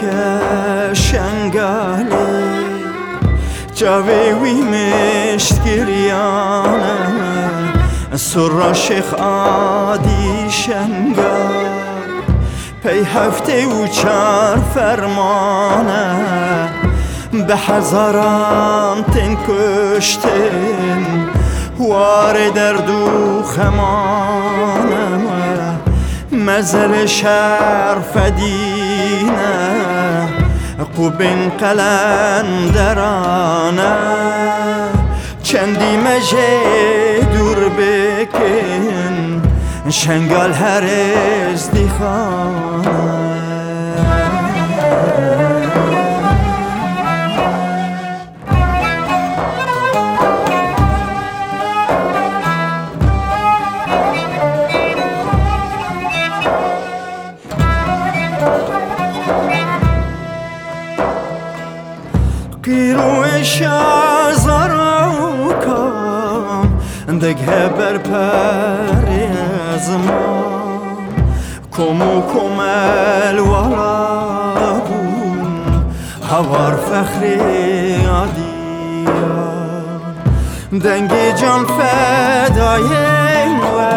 که شنگالی جاوی وی مشت گریانه سر شیخ آدی شنگال پی هفته و چار فرمانه به هزاران تن کشتن وار درد و خمانه. مزل شهر فدینه قوبین قلندرانه. چندی مجه دور بکن شنگال هر ازدیخانه işa zarokam Dek heber peryazman Komu komel varabun Havar fehri adiyan. Dengi can fedayim ve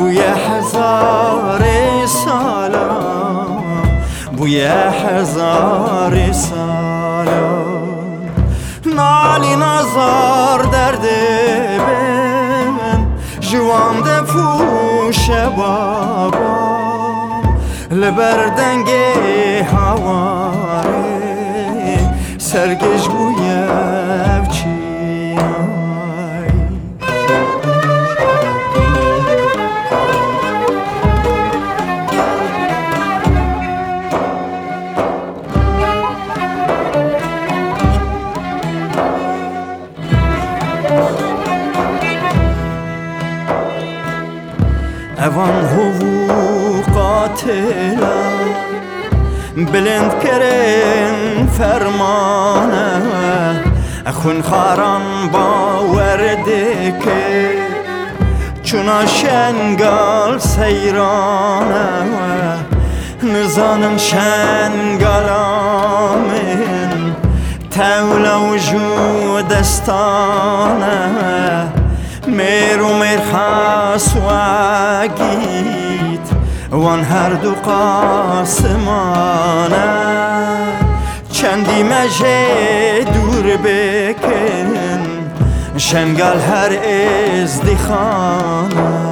Bu ye hezar-i salam Bu ye hezar-i salam nali nazar derde ben. Jivan de fuşe baba. Le berdenge havare. Sergi اوان هو قاتلا. بلند کرن فرمانه. اخون خاران باورده که چونا شنگال سیرانه. نزانم شنگال آمین تولا وجود دستانه میر و وان هر دو قاسمانه چندی مجه دور بکن شنگال هر ازدخانه